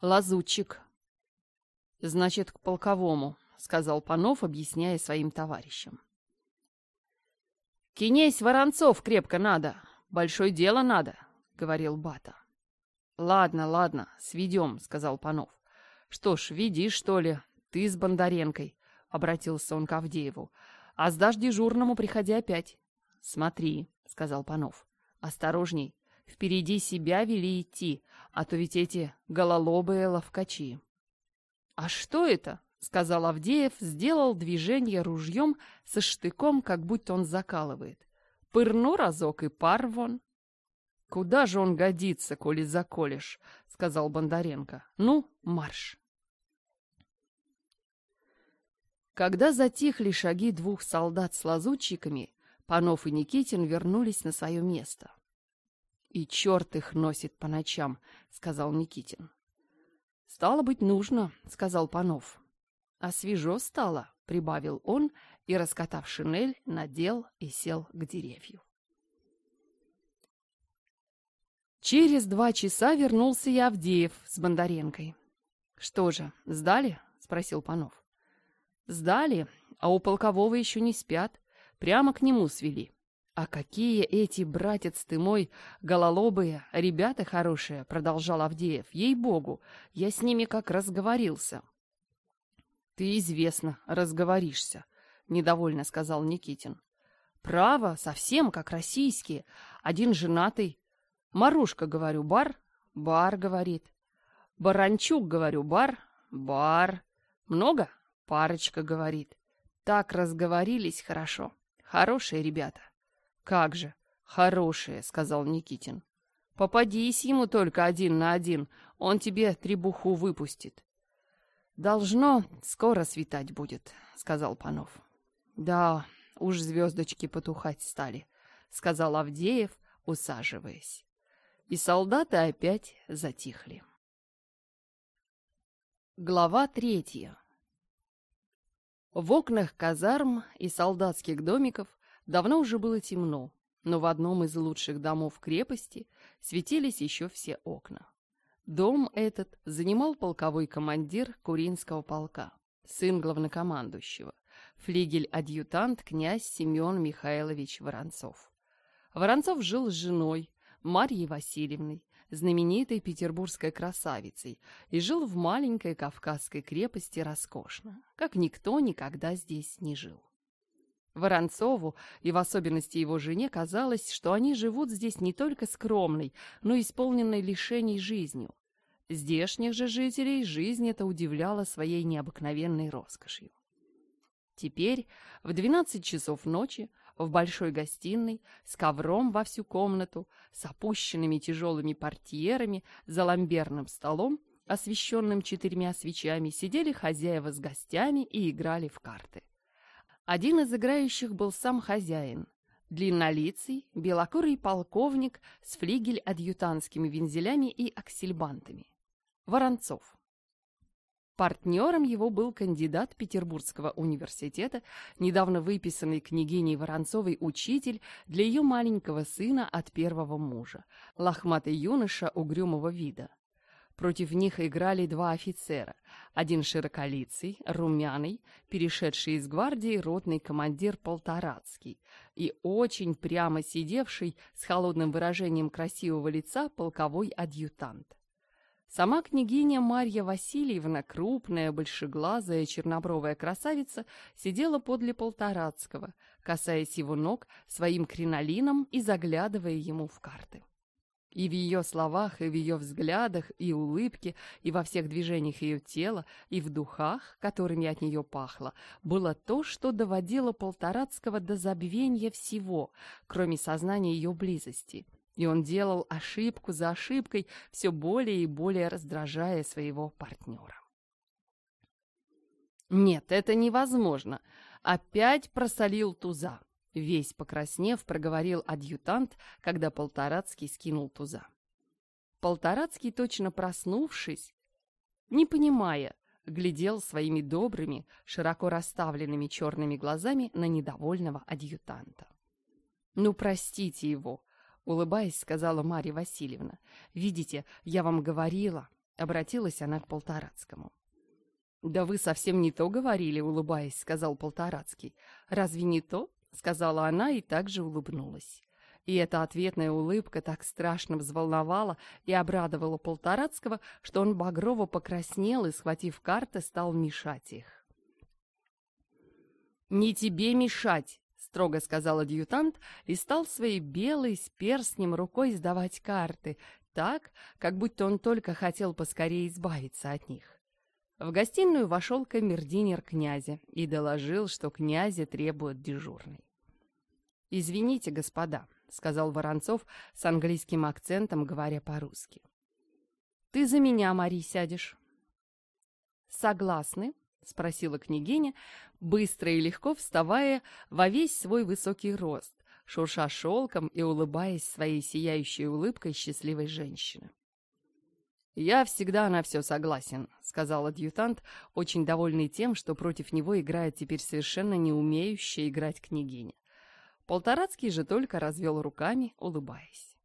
лазутчик. Значит к полковому сказал панов объясняя своим товарищам. Кинесь воронцов крепко надо большое дело надо говорил бата. Ладно ладно сведем сказал панов. Что ж веди что ли ты с бондаренкой обратился он к авдееву. А сдашь дежурному приходи опять. Смотри сказал панов. Осторожней Впереди себя вели идти, а то ведь эти гололобые ловкачи. «А что это?» — сказал Авдеев, сделал движение ружьем со штыком, как будто он закалывает. «Пырну разок и пар вон». «Куда же он годится, коли заколешь?» — сказал Бондаренко. «Ну, марш!» Когда затихли шаги двух солдат с лазутчиками, Панов и Никитин вернулись на свое место и черт их носит по ночам», — сказал Никитин. «Стало быть, нужно», — сказал Панов. «А свежо стало», — прибавил он и, раскатав шинель, надел и сел к деревью. Через два часа вернулся я Авдеев с Бондаренкой. «Что же, сдали?» — спросил Панов. «Сдали, а у полкового еще не спят. Прямо к нему свели. «А какие эти, братец ты мой, гололобые, ребята хорошие!» — продолжал Авдеев. «Ей-богу, я с ними как разговорился!» «Ты известно, разговоришься», — недовольно сказал Никитин. «Право, совсем как российские. Один женатый. Марушка, говорю, бар. Бар, говорит. Баранчук, говорю, бар. Бар. Много? Парочка, говорит. Так разговорились хорошо. Хорошие ребята». Как же! Хорошие, сказал Никитин. Попадись ему только один на один, он тебе требуху выпустит. Должно скоро светать будет, сказал Панов. Да, уж звездочки потухать стали, сказал Авдеев, усаживаясь. И солдаты опять затихли. Глава третья. В окнах казарм и солдатских домиков Давно уже было темно, но в одном из лучших домов крепости светились еще все окна. Дом этот занимал полковой командир Куринского полка, сын главнокомандующего, флигель-адъютант князь Семен Михайлович Воронцов. Воронцов жил с женой, Марьей Васильевной, знаменитой петербургской красавицей, и жил в маленькой кавказской крепости роскошно, как никто никогда здесь не жил. Воронцову и в особенности его жене казалось, что они живут здесь не только скромной, но и исполненной лишений жизнью. Здешних же жителей жизнь эта удивляла своей необыкновенной роскошью. Теперь в 12 часов ночи в большой гостиной с ковром во всю комнату, с опущенными тяжелыми портьерами, за ламберным столом, освещенным четырьмя свечами, сидели хозяева с гостями и играли в карты. Один из играющих был сам хозяин. Длиннолицый, белокурый полковник с флигель-адъютантскими вензелями и аксельбантами. Воронцов. Партнером его был кандидат Петербургского университета, недавно выписанный княгиней Воронцовой учитель для ее маленького сына от первого мужа, лохматый юноша угрюмого вида. Против них играли два офицера. Один широколицый, румяный, перешедший из гвардии ротный командир Полторацкий и очень прямо сидевший с холодным выражением красивого лица полковой адъютант. Сама княгиня Марья Васильевна, крупная, большеглазая, чернобровая красавица, сидела подле Полторацкого, касаясь его ног своим кринолином и заглядывая ему в карты. И в ее словах, и в ее взглядах, и улыбке, и во всех движениях ее тела, и в духах, которыми от нее пахло, было то, что доводило Полторацкого до забвения всего, кроме сознания ее близости. И он делал ошибку за ошибкой, все более и более раздражая своего партнера. «Нет, это невозможно. Опять просолил туза», Весь покраснев, проговорил адъютант, когда Полторацкий скинул туза. Полторацкий, точно проснувшись, не понимая, глядел своими добрыми, широко расставленными черными глазами на недовольного адъютанта. «Ну, простите его», — улыбаясь, сказала Марья Васильевна. «Видите, я вам говорила», — обратилась она к Полторацкому. «Да вы совсем не то говорили», — улыбаясь, сказал Полторацкий. «Разве не то?» сказала она и также улыбнулась. И эта ответная улыбка так страшно взволновала и обрадовала Полторацкого, что он багрово покраснел и, схватив карты, стал мешать их. «Не тебе мешать!» — строго сказал адъютант и стал своей белой с перстнем рукой сдавать карты, так, как будто он только хотел поскорее избавиться от них. В гостиную вошел камердинер князя и доложил, что князя требует дежурный. «Извините, господа», — сказал Воронцов с английским акцентом, говоря по-русски. «Ты за меня, Мари, сядешь». «Согласны?» — спросила княгиня, быстро и легко вставая во весь свой высокий рост, шурша шелком и улыбаясь своей сияющей улыбкой счастливой женщины. «Я всегда на все согласен», — сказал адъютант, очень довольный тем, что против него играет теперь совершенно не умеющая играть княгиня. Полторацкий же только развел руками, улыбаясь.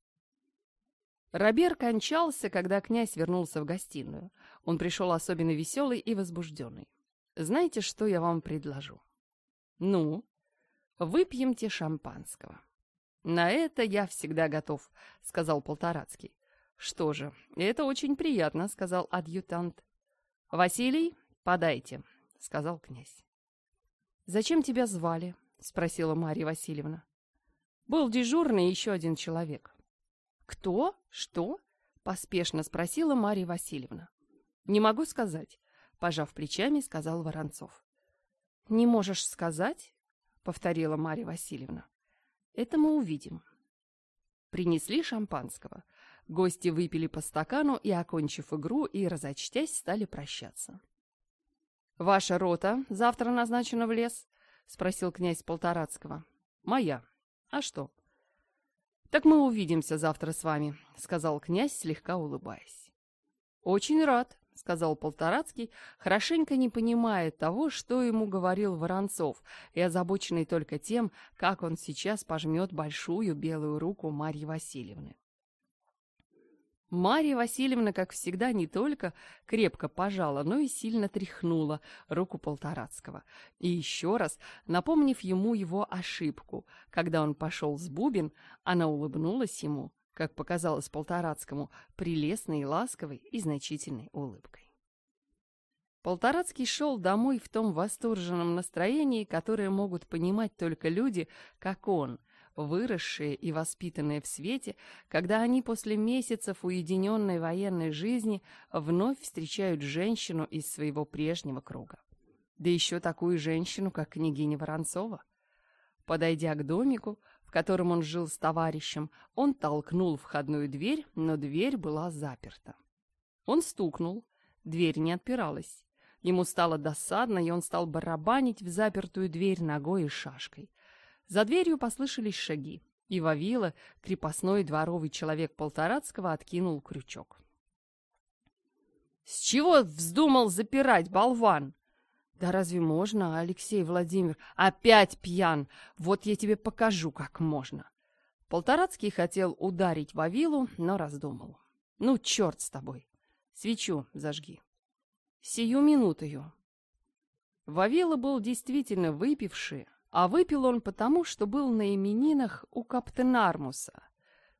Робер кончался, когда князь вернулся в гостиную. Он пришел особенно веселый и возбужденный. «Знаете, что я вам предложу?» «Ну?» «Выпьемте шампанского». «На это я всегда готов», — сказал Полторацкий. «Что же, это очень приятно», — сказал адъютант. «Василий, подайте», — сказал князь. «Зачем тебя звали?» — спросила Марья Васильевна. «Был дежурный еще один человек». «Кто? Что?» — поспешно спросила Марья Васильевна. «Не могу сказать», — пожав плечами, сказал Воронцов. «Не можешь сказать?» — повторила Марья Васильевна. «Это мы увидим». Принесли шампанского — Гости выпили по стакану и, окончив игру и разочтясь, стали прощаться. «Ваша рота завтра назначена в лес?» — спросил князь Полторацкого. «Моя. А что?» «Так мы увидимся завтра с вами», — сказал князь, слегка улыбаясь. «Очень рад», — сказал Полторацкий, хорошенько не понимая того, что ему говорил Воронцов, и озабоченный только тем, как он сейчас пожмет большую белую руку Марьи Васильевны. Марья Васильевна, как всегда, не только крепко пожала, но и сильно тряхнула руку Полторацкого. И еще раз, напомнив ему его ошибку, когда он пошел с Бубин, она улыбнулась ему, как показалось Полторацкому, прелестной, ласковой и значительной улыбкой. Полторацкий шел домой в том восторженном настроении, которое могут понимать только люди, как он – выросшие и воспитанные в свете, когда они после месяцев уединенной военной жизни вновь встречают женщину из своего прежнего круга. Да еще такую женщину, как княгиня Воронцова. Подойдя к домику, в котором он жил с товарищем, он толкнул входную дверь, но дверь была заперта. Он стукнул, дверь не отпиралась. Ему стало досадно, и он стал барабанить в запертую дверь ногой и шашкой. За дверью послышались шаги, и Вавила, крепостной дворовый человек Полторацкого, откинул крючок. «С чего вздумал запирать, болван?» «Да разве можно, Алексей Владимир? Опять пьян! Вот я тебе покажу, как можно!» Полторацкий хотел ударить Вавилу, но раздумал. «Ну, черт с тобой! Свечу зажги!» «Сию минутою!» Вавила был действительно выпивший, а выпил он потому, что был на именинах у Каптенармуса.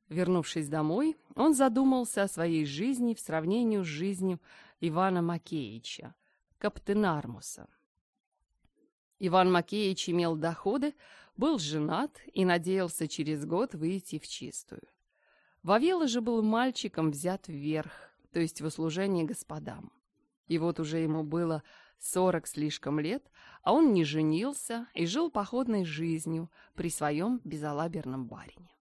Вернувшись домой, он задумался о своей жизни в сравнении с жизнью Ивана Макеича, Каптенармуса. Иван Макеич имел доходы, был женат и надеялся через год выйти в чистую. Вавила же был мальчиком взят вверх, то есть в услужение господам. И вот уже ему было 40 слишком лет, а он не женился и жил походной жизнью при своем безалаберном барине.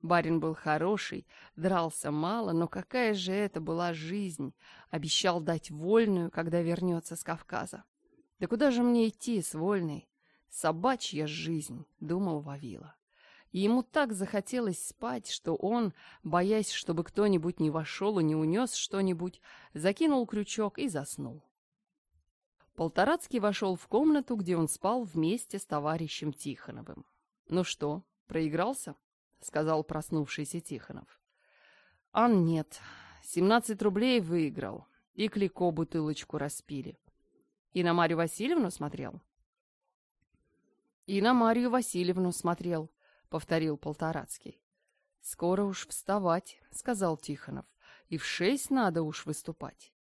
Барин был хороший, дрался мало, но какая же это была жизнь, обещал дать вольную, когда вернется с Кавказа. Да куда же мне идти с вольной? Собачья жизнь, думал Вавила. И ему так захотелось спать, что он, боясь, чтобы кто-нибудь не вошел и не унес что-нибудь, закинул крючок и заснул. Полторацкий вошел в комнату, где он спал вместе с товарищем Тихоновым. «Ну что, проигрался?» — сказал проснувшийся Тихонов. «Ан нет. Семнадцать рублей выиграл. И Клико бутылочку распили. И на Марью Васильевну смотрел?» «И на Марью Васильевну смотрел», — повторил Полторацкий. «Скоро уж вставать», — сказал Тихонов. «И в шесть надо уж выступать».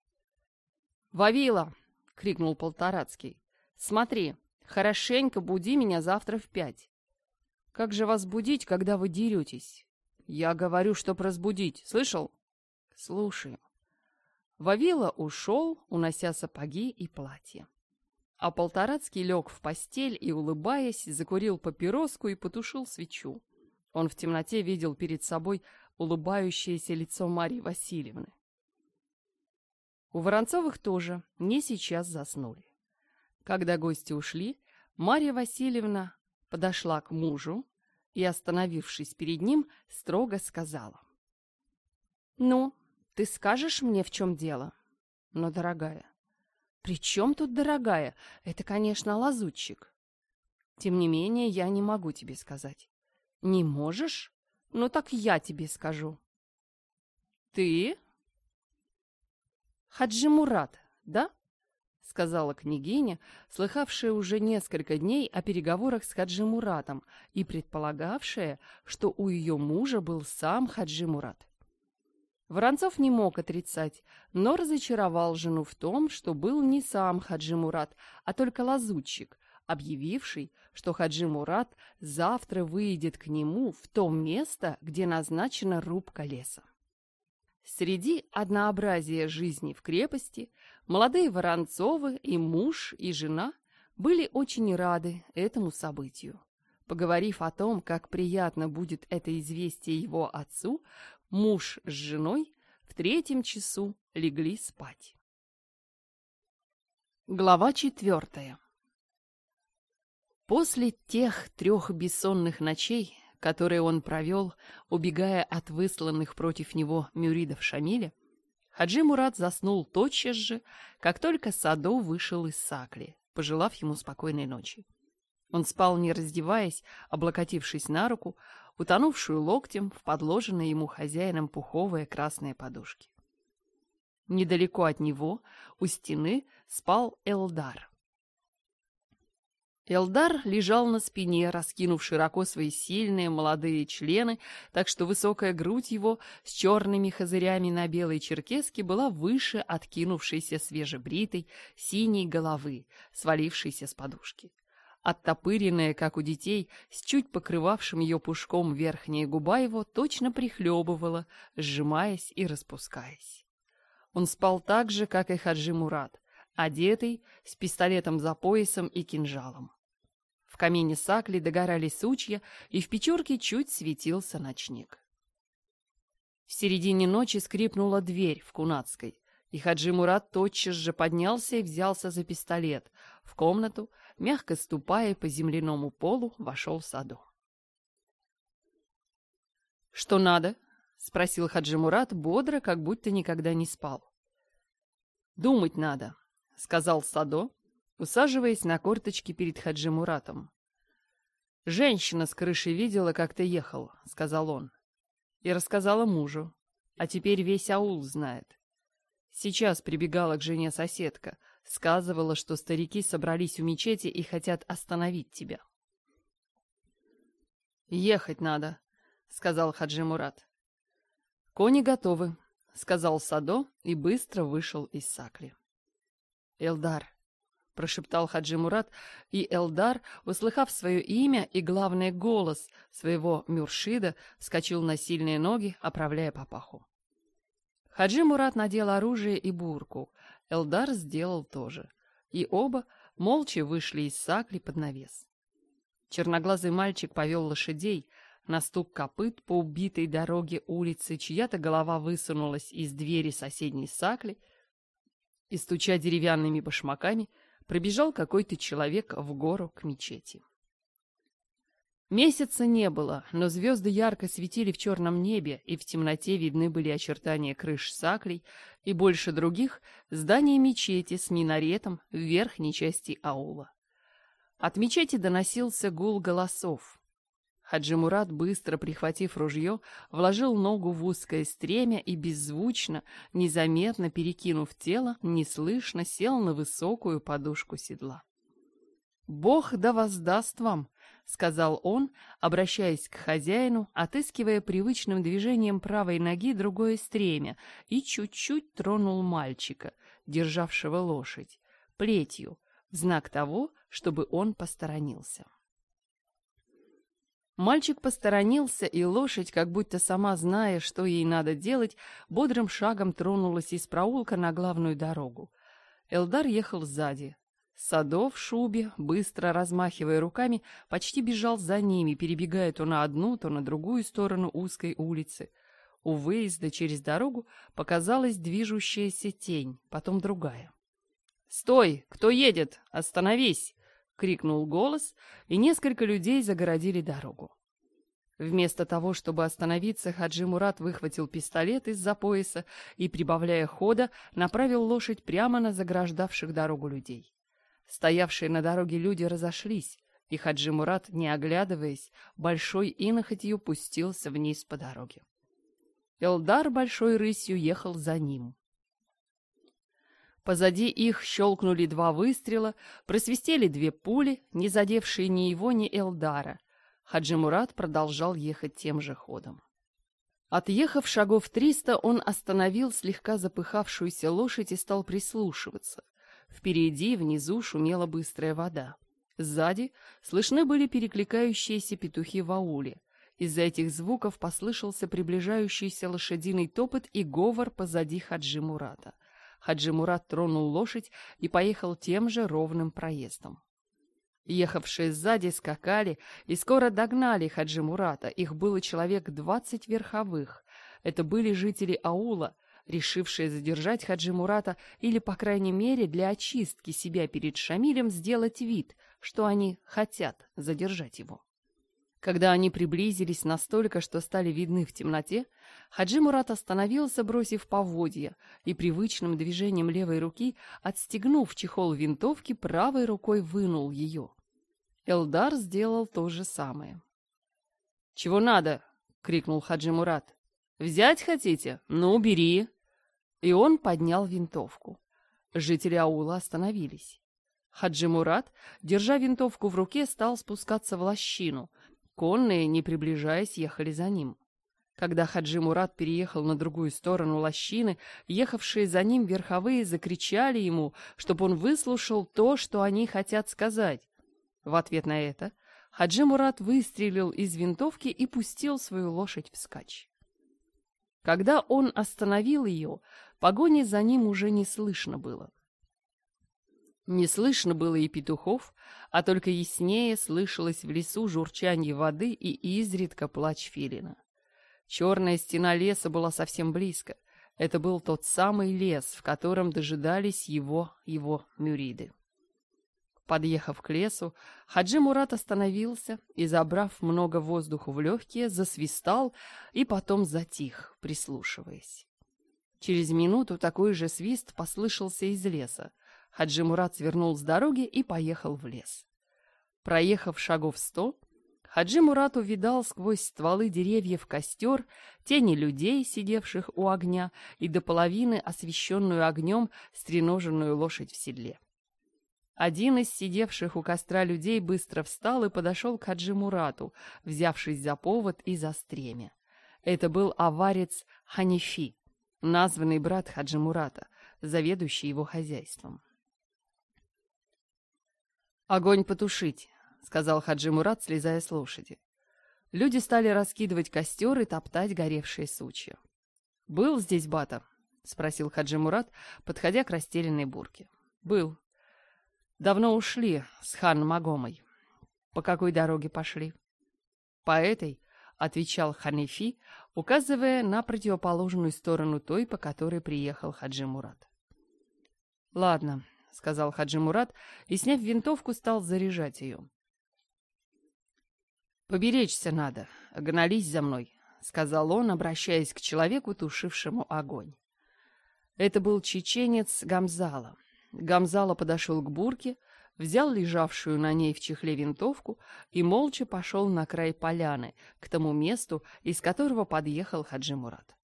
«Вавила!» крикнул Полторацкий. «Смотри, хорошенько буди меня завтра в пять». «Как же вас будить, когда вы деретесь?» «Я говорю, чтоб разбудить, слышал?» «Слушаю». Вавила ушел, унося сапоги и платье. А Полторацкий лег в постель и, улыбаясь, закурил папироску и потушил свечу. Он в темноте видел перед собой улыбающееся лицо Марьи Васильевны. У Воронцовых тоже не сейчас заснули. Когда гости ушли, Марья Васильевна подошла к мужу и, остановившись перед ним, строго сказала. «Ну, ты скажешь мне, в чем дело?» «Но, дорогая...» «При чем тут дорогая? Это, конечно, лазутчик. Тем не менее, я не могу тебе сказать». «Не можешь? Ну так я тебе скажу». «Ты Хаджи Мурат, да?» — сказала княгиня, слыхавшая уже несколько дней о переговорах с Хаджи Муратом и предполагавшая, что у ее мужа был сам Хаджи Мурат. Воронцов не мог отрицать, но разочаровал жену в том, что был не сам Хаджи Мурат, а только лазутчик, объявивший, что Хаджи Мурат завтра выйдет к нему в то место, где назначена рубка леса. Среди однообразия жизни в крепости молодые Воронцовы и муж, и жена были очень рады этому событию. Поговорив о том, как приятно будет это известие его отцу, муж с женой в третьем часу легли спать. Глава четвертая После тех трех бессонных ночей которые он провел, убегая от высланных против него мюридов Шамиля, Хаджи Мурат заснул тотчас же, как только Садо вышел из Сакли, пожелав ему спокойной ночи. Он спал, не раздеваясь, облокотившись на руку, утонувшую локтем в подложенной ему хозяином пуховые красные подушки. Недалеко от него, у стены, спал Элдар, Элдар лежал на спине, раскинув широко свои сильные молодые члены, так что высокая грудь его с черными хазырями на белой черкеске была выше откинувшейся свежебритой синей головы, свалившейся с подушки. Оттопыренная, как у детей, с чуть покрывавшим ее пушком верхняя губа его точно прихлебывала, сжимаясь и распускаясь. Он спал так же, как и Хаджи Мурат, одетый, с пистолетом за поясом и кинжалом. В камине сакли догорали сучья, и в печурке чуть светился ночник. В середине ночи скрипнула дверь в Кунацкой, и Хаджи Мурат тотчас же поднялся и взялся за пистолет. В комнату, мягко ступая по земляному полу, вошел Садо. «Что надо?» — спросил Хаджи Мурат бодро, как будто никогда не спал. «Думать надо», — сказал Садо, усаживаясь на корточки перед Хаджи Муратом. «Женщина с крыши видела, как ты ехал», — сказал он. И рассказала мужу. А теперь весь аул знает. Сейчас прибегала к жене соседка, сказывала, что старики собрались у мечети и хотят остановить тебя. «Ехать надо», — сказал Хаджи Мурат. «Кони готовы», — сказал Садо и быстро вышел из сакли. «Элдар, — прошептал Хаджи Мурат, и Элдар, услыхав свое имя и, главный голос своего Мюршида, вскочил на сильные ноги, оправляя папаху. Хаджи Мурат надел оружие и бурку. Элдар сделал то же. И оба молча вышли из сакли под навес. Черноглазый мальчик повел лошадей. На стук копыт по убитой дороге улицы чья-то голова высунулась из двери соседней сакли и, стуча деревянными башмаками, — пробежал какой-то человек в гору к мечети. Месяца не было, но звезды ярко светили в черном небе, и в темноте видны были очертания крыш саклей и больше других здания мечети с минаретом в верхней части аула. От мечети доносился гул голосов. Хаджимурат, быстро прихватив ружье, вложил ногу в узкое стремя и беззвучно, незаметно перекинув тело, неслышно сел на высокую подушку седла. «Бог да воздаст вам!» — сказал он, обращаясь к хозяину, отыскивая привычным движением правой ноги другое стремя, и чуть-чуть тронул мальчика, державшего лошадь, плетью, в знак того, чтобы он посторонился. Мальчик посторонился, и лошадь, как будто сама зная, что ей надо делать, бодрым шагом тронулась из проулка на главную дорогу. Элдар ехал сзади. Садов в шубе, быстро размахивая руками, почти бежал за ними, перебегая то на одну, то на другую сторону узкой улицы. У выезда через дорогу показалась движущаяся тень, потом другая. «Стой! Кто едет? Остановись!» крикнул голос, и несколько людей загородили дорогу. Вместо того, чтобы остановиться, Хаджи Мурат выхватил пистолет из-за пояса и, прибавляя хода, направил лошадь прямо на заграждавших дорогу людей. Стоявшие на дороге люди разошлись, и Хаджи Мурат, не оглядываясь, большой инохотью пустился вниз по дороге. Элдар большой рысью ехал за ним. Позади их щелкнули два выстрела, просвистели две пули, не задевшие ни его, ни Элдара. Хаджи Мурат продолжал ехать тем же ходом. Отъехав шагов триста, он остановил слегка запыхавшуюся лошадь и стал прислушиваться. Впереди, внизу шумела быстрая вода. Сзади слышны были перекликающиеся петухи в ауле. Из-за этих звуков послышался приближающийся лошадиный топот и говор позади Хаджи Мурата. Хаджимурат тронул лошадь и поехал тем же ровным проездом. Ехавшие сзади скакали и скоро догнали Хаджимурата. Их было человек двадцать верховых. Это были жители аула, решившие задержать Хаджимурата или, по крайней мере, для очистки себя перед Шамилем сделать вид, что они хотят задержать его. Когда они приблизились настолько, что стали видны в темноте, Хаджи Мурат остановился, бросив поводья, и привычным движением левой руки, отстегнув чехол винтовки, правой рукой вынул ее. Элдар сделал то же самое. «Чего надо?» — крикнул Хаджи Мурат. «Взять хотите? Ну, бери!» И он поднял винтовку. Жители аула остановились. Хаджи Мурат, держа винтовку в руке, стал спускаться в лощину, Конные, не приближаясь, ехали за ним. Когда Хаджи Мурат переехал на другую сторону лощины, ехавшие за ним верховые закричали ему, чтобы он выслушал то, что они хотят сказать. В ответ на это Хаджи Мурат выстрелил из винтовки и пустил свою лошадь вскачь. Когда он остановил ее, погони за ним уже не слышно было. Не слышно было и петухов, а только яснее слышалось в лесу журчание воды и изредка плач филина. Черная стена леса была совсем близко. Это был тот самый лес, в котором дожидались его, его мюриды. Подъехав к лесу, Хаджи Мурат остановился и, забрав много воздуха в легкие, засвистал и потом затих, прислушиваясь. Через минуту такой же свист послышался из леса. Хаджи Мурат свернул с дороги и поехал в лес. Проехав шагов сто, Хаджи Мурат увидал сквозь стволы деревьев костер, тени людей, сидевших у огня, и до половины освещенную огнем стреноженную лошадь в седле. Один из сидевших у костра людей быстро встал и подошел к Хаджи Мурату, взявшись за повод и за стремя. Это был аварец Ханифи, названный брат Хаджи Мурата, заведующий его хозяйством. «Огонь потушить», — сказал Хаджи Мурат, слезая с лошади. Люди стали раскидывать костер и топтать горевшие сучья. «Был здесь Бата?» — спросил Хаджи Мурат, подходя к растерянной бурке. «Был. Давно ушли с хан Магомой. По какой дороге пошли?» «По этой», — отвечал Ханефи, указывая на противоположную сторону той, по которой приехал Хаджи Мурат. «Ладно, — сказал Хаджи Мурат и, сняв винтовку, стал заряжать ее. «Поберечься надо, гнались за мной», — сказал он, обращаясь к человеку, тушившему огонь. Это был чеченец Гамзала. Гамзала подошел к бурке, взял лежавшую на ней в чехле винтовку и молча пошел на край поляны, к тому месту, из которого подъехал Хаджи Мурат.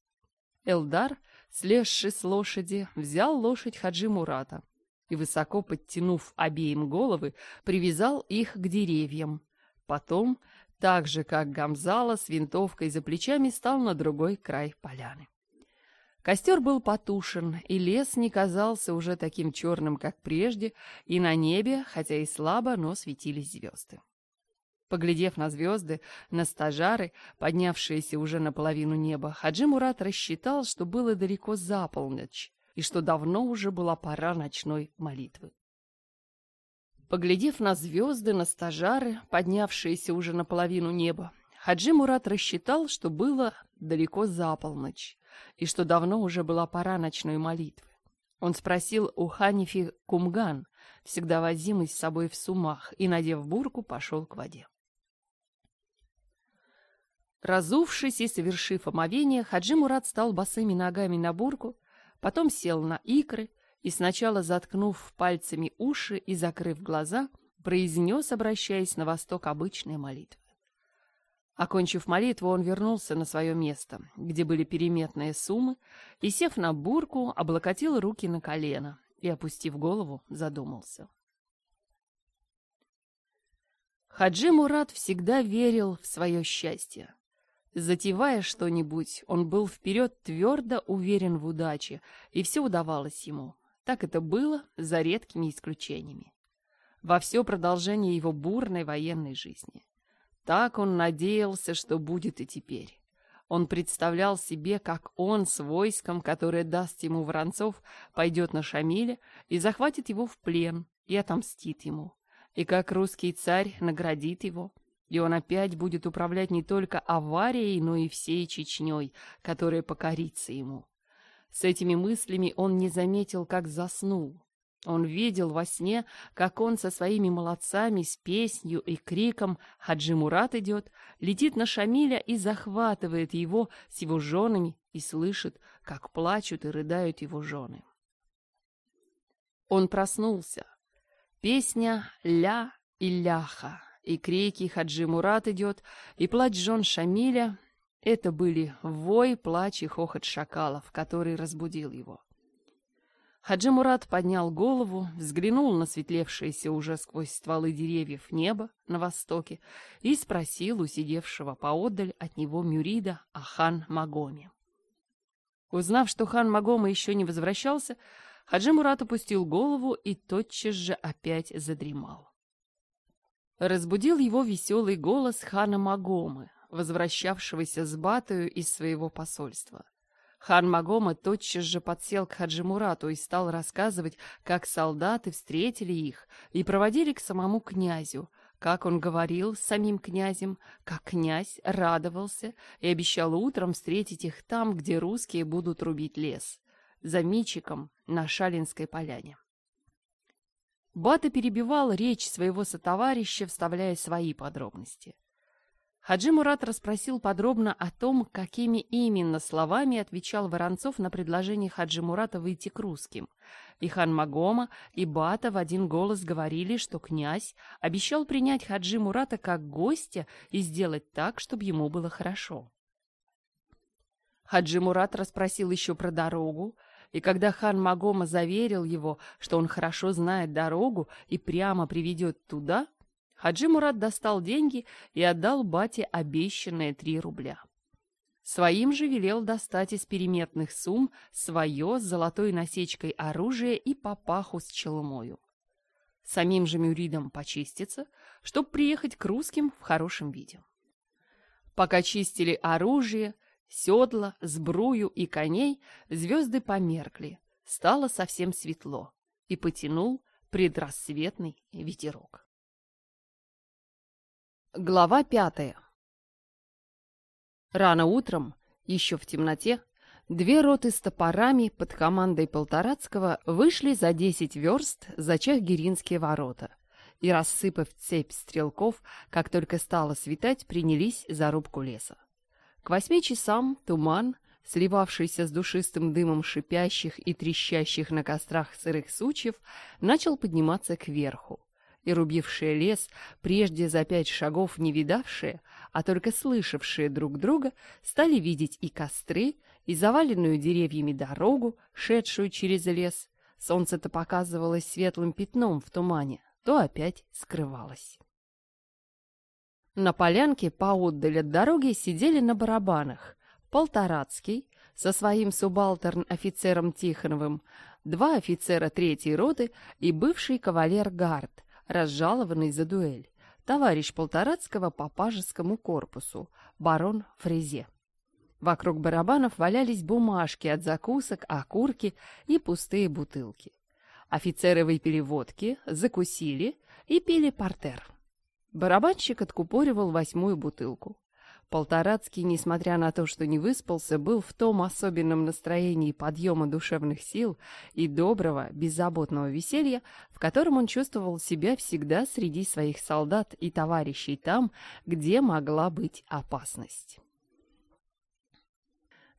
Элдар, слезший с лошади, взял лошадь Хаджи Мурата, и, высоко подтянув обеим головы, привязал их к деревьям. Потом, так же как Гамзала, с винтовкой за плечами стал на другой край поляны. Костер был потушен, и лес не казался уже таким черным, как прежде, и на небе, хотя и слабо, но светились звезды. Поглядев на звезды, на стажары, поднявшиеся уже наполовину неба, Хаджи Мурат рассчитал, что было далеко за полночь, и что давно уже была пора ночной молитвы. Поглядев на звезды, на стажары, поднявшиеся уже наполовину неба, Хаджи Мурат рассчитал, что было далеко за полночь, и что давно уже была пора ночной молитвы. Он спросил у Ханифи кумган, всегда возимый с собой в сумах, и, надев бурку, пошел к воде. Разувшись и совершив омовение, Хаджи Мурат стал босыми ногами на бурку, потом сел на икры и, сначала заткнув пальцами уши и закрыв глаза, произнес, обращаясь на восток, обычные молитвы. Окончив молитву, он вернулся на свое место, где были переметные суммы, и, сев на бурку, облокотил руки на колено и, опустив голову, задумался. Хаджи Мурат всегда верил в свое счастье. Затевая что-нибудь, он был вперед твердо уверен в удаче, и все удавалось ему. Так это было, за редкими исключениями. Во все продолжение его бурной военной жизни. Так он надеялся, что будет и теперь. Он представлял себе, как он с войском, которое даст ему Воронцов, пойдет на Шамиля и захватит его в плен и отомстит ему. И как русский царь наградит его – и он опять будет управлять не только аварией, но и всей Чечней, которая покорится ему. С этими мыслями он не заметил, как заснул. Он видел во сне, как он со своими молодцами с песнью и криком «Хаджи Мурат идет!» летит на Шамиля и захватывает его с его женами и слышит, как плачут и рыдают его жены. Он проснулся. Песня «Ля и ляха» и крики Хаджи Мурат идет, и плач жен Шамиля. Это были вой, плач и хохот шакалов, который разбудил его. Хаджи Мурат поднял голову, взглянул на светлевшееся уже сквозь стволы деревьев небо на востоке и спросил у сидевшего поодаль от него Мюрида о хан Магоме. Узнав, что хан Магома еще не возвращался, Хаджи Мурат опустил голову и тотчас же опять задремал. Разбудил его веселый голос хана Магомы, возвращавшегося с Батою из своего посольства. Хан Магома тотчас же подсел к Хаджи Мурату и стал рассказывать, как солдаты встретили их и проводили к самому князю, как он говорил с самим князем, как князь радовался и обещал утром встретить их там, где русские будут рубить лес, за Мичиком на Шалинской поляне. Бата перебивал речь своего сотоварища, вставляя свои подробности. Хаджи Мурат расспросил подробно о том, какими именно словами отвечал Воронцов на предложение Хаджи Мурата выйти к русским. И хан Магома, и Бата в один голос говорили, что князь обещал принять Хаджи Мурата как гостя и сделать так, чтобы ему было хорошо. Хаджи Мурат расспросил еще про дорогу, и когда хан Магома заверил его, что он хорошо знает дорогу и прямо приведет туда, Хаджи Мурат достал деньги и отдал бате обещанные три рубля. Своим же велел достать из переметных сумм свое с золотой насечкой оружие и папаху с челмою. Самим же Мюридом почиститься, чтоб приехать к русским в хорошем виде. Пока чистили оружие, Седла, сбрую и коней звезды померкли. Стало совсем светло, и потянул предрассветный ветерок. Глава пятая Рано утром, еще в темноте, две роты с топорами под командой Полторацкого вышли за 10 верст за Чехгиринские ворота и, рассыпав цепь стрелков, как только стало светать, принялись за рубку леса. К восьми часам туман, сливавшийся с душистым дымом шипящих и трещащих на кострах сырых сучьев, начал подниматься кверху. И рубившие лес, прежде за пять шагов не видавшие, а только слышавшие друг друга, стали видеть и костры, и заваленную деревьями дорогу, шедшую через лес. Солнце-то показывалось светлым пятном в тумане, то опять скрывалось. На полянке поотдаль от дороги сидели на барабанах Полторацкий со своим субалтерн-офицером Тихоновым, два офицера третьей роты и бывший кавалер Гард, разжалованный за дуэль, товарищ Полторацкого по пажескому корпусу, барон Фрезе. Вокруг барабанов валялись бумажки от закусок, окурки и пустые бутылки. Офицеры выпили водки, закусили и пили портер. Барабанщик откупоривал восьмую бутылку. Полторацкий, несмотря на то, что не выспался, был в том особенном настроении подъема душевных сил и доброго, беззаботного веселья, в котором он чувствовал себя всегда среди своих солдат и товарищей там, где могла быть опасность.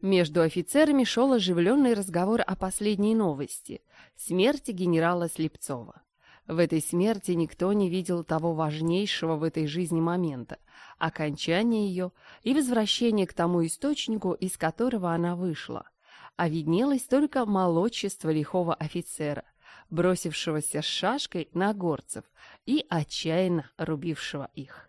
Между офицерами шел оживленный разговор о последней новости – смерти генерала Слепцова. В этой смерти никто не видел того важнейшего в этой жизни момента – окончания ее и возвращения к тому источнику, из которого она вышла. А виднелось только молодчество лихого офицера, бросившегося с шашкой на горцев и отчаянно рубившего их.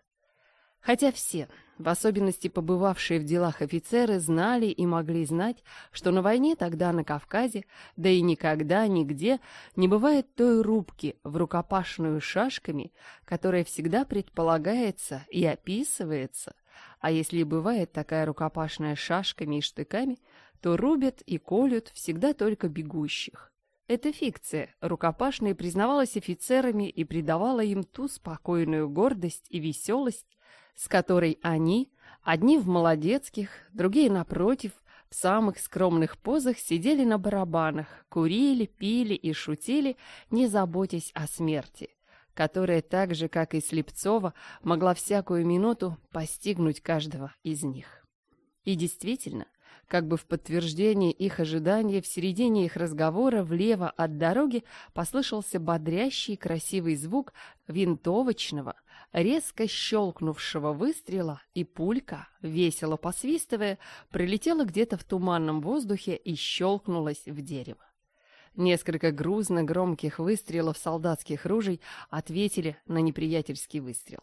Хотя все, в особенности побывавшие в делах офицеры, знали и могли знать, что на войне тогда на Кавказе, да и никогда нигде, не бывает той рубки в рукопашную шашками, которая всегда предполагается и описывается. А если бывает такая рукопашная шашками и штыками, то рубят и колют всегда только бегущих. Эта фикция Рукопашная признавалась офицерами и придавала им ту спокойную гордость и веселость, с которой они, одни в молодецких, другие напротив, в самых скромных позах сидели на барабанах, курили, пили и шутили, не заботясь о смерти, которая так же, как и Слепцова, могла всякую минуту постигнуть каждого из них. И действительно, как бы в подтверждение их ожидания, в середине их разговора влево от дороги послышался бодрящий красивый звук винтовочного – Резко щелкнувшего выстрела и пулька, весело посвистывая, прилетела где-то в туманном воздухе и щелкнулась в дерево. Несколько грузно громких выстрелов солдатских ружей ответили на неприятельский выстрел.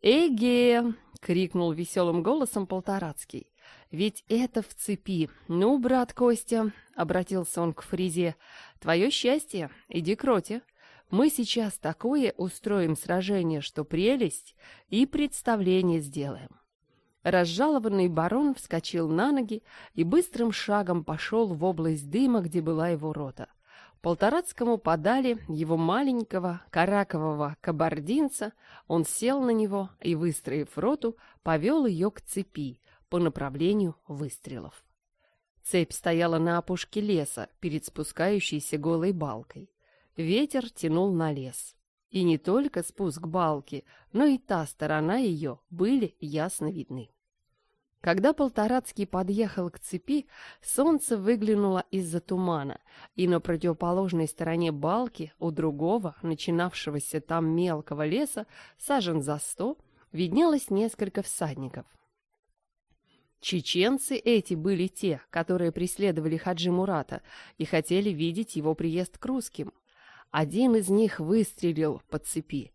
«Эге!» — крикнул веселым голосом Полторацкий. «Ведь это в цепи! Ну, брат Костя!» — обратился он к Фризе. «Твое счастье! Иди к роте!» Мы сейчас такое устроим сражение, что прелесть, и представление сделаем. Разжалованный барон вскочил на ноги и быстрым шагом пошел в область дыма, где была его рота. Полторацкому подали его маленького каракового кабардинца, он сел на него и, выстроив роту, повел ее к цепи по направлению выстрелов. Цепь стояла на опушке леса перед спускающейся голой балкой. Ветер тянул на лес. И не только спуск балки, но и та сторона ее были ясно видны. Когда Полторацкий подъехал к цепи, солнце выглянуло из-за тумана, и на противоположной стороне балки у другого, начинавшегося там мелкого леса, сажен за сто, виднелось несколько всадников. Чеченцы эти были те, которые преследовали Хаджи Мурата и хотели видеть его приезд к русским, один из них выстрелил по цепи.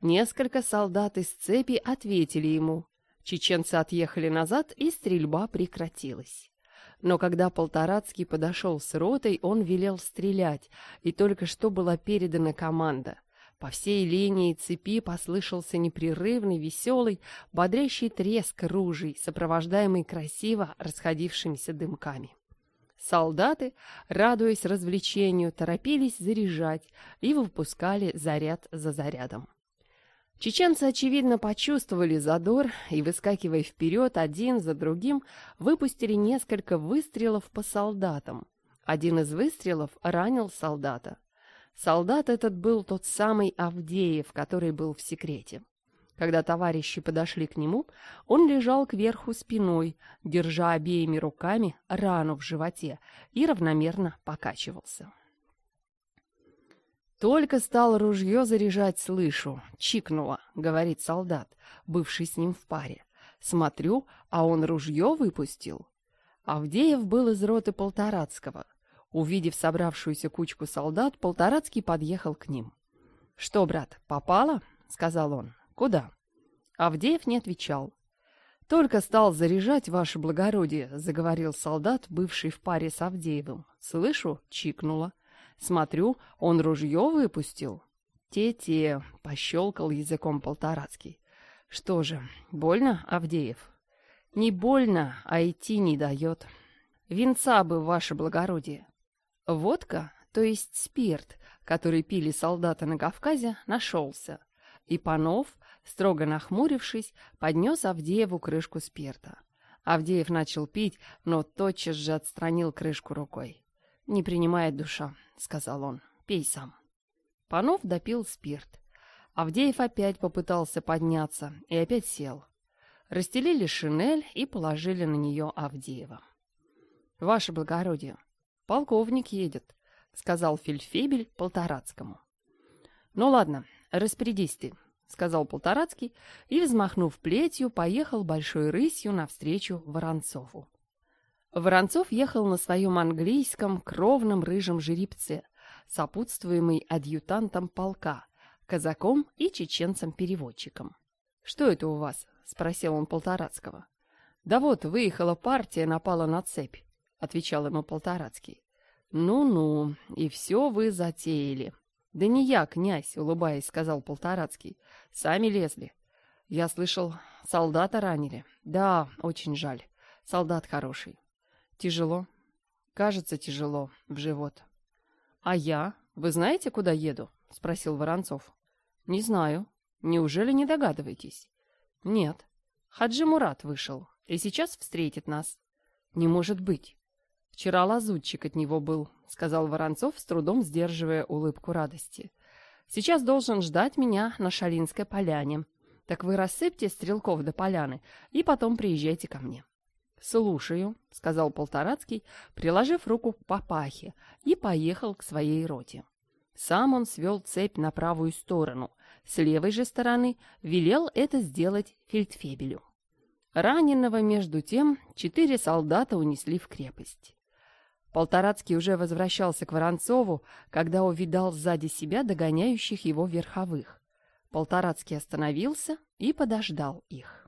Несколько солдат из цепи ответили ему. Чеченцы отъехали назад, и стрельба прекратилась. Но когда Полторацкий подошел с ротой, он велел стрелять, и только что была передана команда. По всей линии цепи послышался непрерывный, веселый, бодрящий треск ружей, сопровождаемый красиво расходившимися дымками. Солдаты, радуясь развлечению, торопились заряжать и выпускали заряд за зарядом. Чеченцы, очевидно, почувствовали задор и, выскакивая вперед один за другим, выпустили несколько выстрелов по солдатам. Один из выстрелов ранил солдата. Солдат этот был тот самый Авдеев, который был в секрете. Когда товарищи подошли к нему, он лежал кверху спиной, держа обеими руками рану в животе и равномерно покачивался. «Только стал ружье заряжать, слышу. Чикнуло», — говорит солдат, бывший с ним в паре. «Смотрю, а он ружье выпустил». Авдеев был из роты Полторацкого. Увидев собравшуюся кучку солдат, Полторацкий подъехал к ним. «Что, брат, попало?» — сказал он. Куда?» Авдеев не отвечал. «Только стал заряжать, ваше благородие», — заговорил солдат, бывший в паре с Авдеевым. «Слышу?» — чикнуло. «Смотрю, он ружье выпустил». «Те-те», — пощелкал языком Полторацкий. «Что же, больно, Авдеев?» «Не больно, а идти не дает. Винца бы, ваше благородие». Водка, то есть спирт, который пили солдаты на Кавказе, нашелся — и Панов, строго нахмурившись, поднес Авдееву крышку спирта. Авдеев начал пить, но тотчас же отстранил крышку рукой. «Не принимает душа», — сказал он. «Пей сам». Панов допил спирт. Авдеев опять попытался подняться и опять сел. Расстелили шинель и положили на нее Авдеева. «Ваше благородие, полковник едет», — сказал Фельдфебель Полторацкому. «Ну ладно, «Распорядись ты», — сказал Полторацкий и, взмахнув плетью, поехал большой рысью навстречу Воронцову. Воронцов ехал на своем английском кровном рыжем жеребце, сопутствуемый адъютантом полка, казаком и чеченцем-переводчиком. «Что это у вас?» — спросил он Полторацкого. «Да вот, выехала партия, напала на цепь», — отвечал ему Полторацкий. «Ну-ну, и все вы затеяли», «Да не я, князь», — улыбаясь, сказал Полторацкий. «Сами лезли. Я слышал, солдата ранили. Да, очень жаль. Солдат хороший. Тяжело. Кажется, тяжело. В живот». «А я? Вы знаете, куда еду?» — спросил Воронцов. «Не знаю. Неужели не догадываетесь?» «Нет. Хаджи Мурат вышел и сейчас встретит нас». «Не может быть. Вчера лазутчик от него был, сказал Воронцов, с трудом сдерживая улыбку радости. Сейчас должен ждать меня на Шалинской поляне. Так вы рассыпьте стрелков до поляны и потом приезжайте ко мне. «Слушаю», — сказал Полторацкий, приложив руку к папахе, и поехал к своей роте. Сам он свел цепь на правую сторону, с левой же стороны велел это сделать фельдфебелю. Раненого, между тем, четыре солдата унесли в крепость. Полторацкий уже возвращался к Воронцову, когда увидал сзади себя догоняющих его верховых. Полторацкий остановился и подождал их.